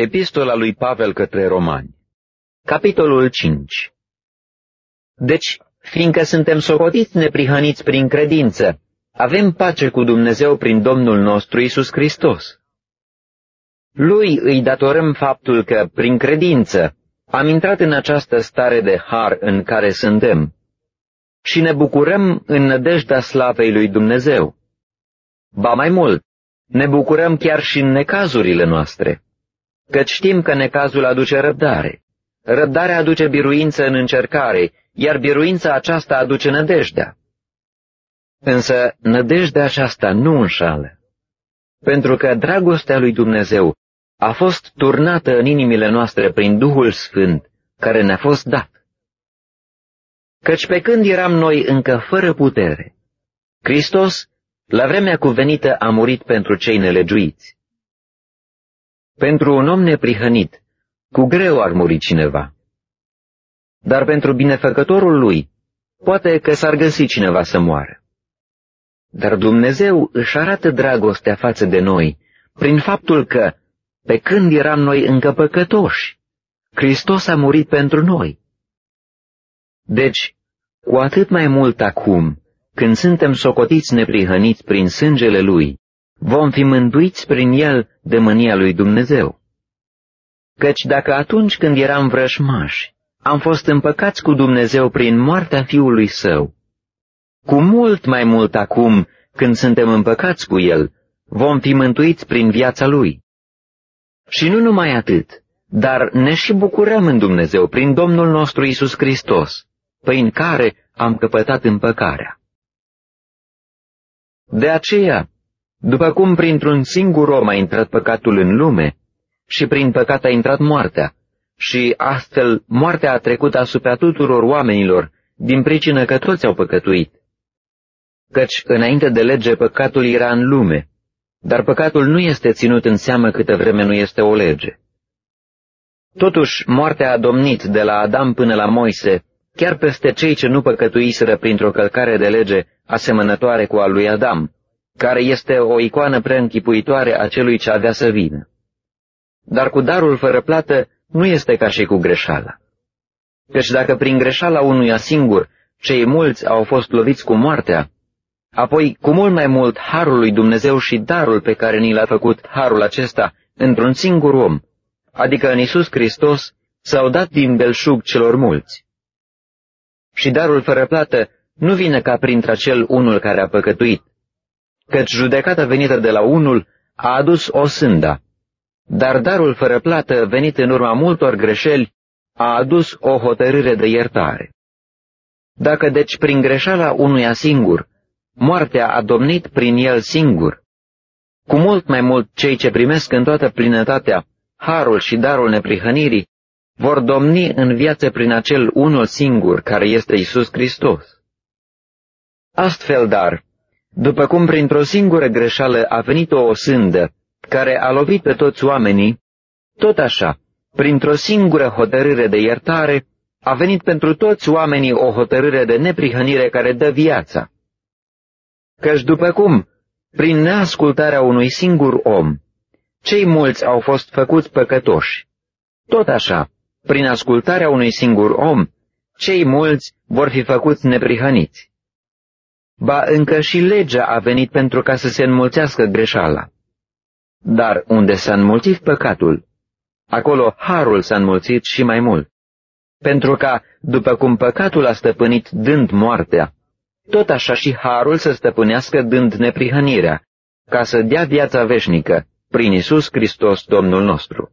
Epistola lui Pavel către Romani Capitolul 5 Deci, fiindcă suntem socotiți neprihăniți prin credință, avem pace cu Dumnezeu prin Domnul nostru Isus Hristos. Lui îi datorăm faptul că, prin credință, am intrat în această stare de har în care suntem și ne bucurăm în nădejdea slavei lui Dumnezeu. Ba mai mult, ne bucurăm chiar și în necazurile noastre, căci știm că necazul aduce răbdare. Răbdarea aduce biruință în încercare, iar biruința aceasta aduce nădejdea. Însă nădejdea aceasta nu înșală, pentru că dragostea lui Dumnezeu a fost turnată în inimile noastre prin Duhul Sfânt, care ne-a fost dat. Căci pe când eram noi încă fără putere, Hristos, la vremea cuvenită, a murit pentru cei nelegiuiți. Pentru un om neprihănit, cu greu ar muri cineva. Dar pentru binefăcătorul lui, poate că s-ar găsi cineva să moară. Dar Dumnezeu își arată dragostea față de noi prin faptul că, pe când eram noi încă păcătoși, Hristos a murit pentru noi. Deci, cu atât mai mult acum, când suntem socotiți neprihăniți prin sângele Lui, vom fi mântuiți prin El de mânia lui Dumnezeu. Căci dacă atunci când eram vrășmași, am fost împăcați cu Dumnezeu prin moartea Fiului Său, cu mult mai mult acum, când suntem împăcați cu El, vom fi mântuiți prin viața Lui. Și nu numai atât, dar ne și bucurăm în Dumnezeu prin Domnul nostru Isus Hristos, prin care am căpătat împăcarea. De aceea, după cum printr-un singur om a intrat păcatul în lume, și prin păcat a intrat moartea, și astfel moartea a trecut asupra tuturor oamenilor, din pricină că toți au păcătuit. Căci înainte de lege păcatul era în lume, dar păcatul nu este ținut în seamă câtă vreme nu este o lege. Totuși, moartea a domnit de la Adam până la Moise, chiar peste cei ce nu păcătuiseră printr-o călcare de lege asemănătoare cu a lui Adam, care este o icoană preînchipuitoare a celui ce avea să vină. Dar cu darul fără plată nu este ca și cu greșeala. Căci dacă prin greșeala unuia singur cei mulți au fost loviți cu moartea, apoi cu mult mai mult harul lui Dumnezeu și darul pe care ni l-a făcut harul acesta într-un singur om, adică în Isus Hristos, s-au dat din belșug celor mulți. Și darul fără plată nu vine ca printre acel unul care a păcătuit, căci judecata venită de la unul a adus o sânda, dar darul fără plată venit în urma multor greșeli a adus o hotărâre de iertare. Dacă deci prin greșeala unuia singur, moartea a domnit prin el singur, cu mult mai mult cei ce primesc în toată plinătatea harul și darul neprihănirii, vor domni în viață prin acel unul singur care este Isus Hristos. Astfel, dar, după cum printr-o singură greșeală a venit o osândă care a lovit pe toți oamenii, tot așa, printr-o singură hotărâre de iertare, a venit pentru toți oamenii o hotărâre de neprihănire care dă viața. Căci după cum, prin neascultarea unui singur om, cei mulți au fost făcuți păcătoși, tot așa, prin ascultarea unui singur om, cei mulți vor fi făcuți neprihăniți. Ba încă și legea a venit pentru ca să se înmulțească greșeala. Dar unde s-a înmulțit păcatul, acolo harul s-a înmulțit și mai mult. Pentru ca, după cum păcatul a stăpânit dând moartea, tot așa și harul să stăpânească dând neprihănirea, ca să dea viața veșnică, prin Isus Hristos Domnul nostru.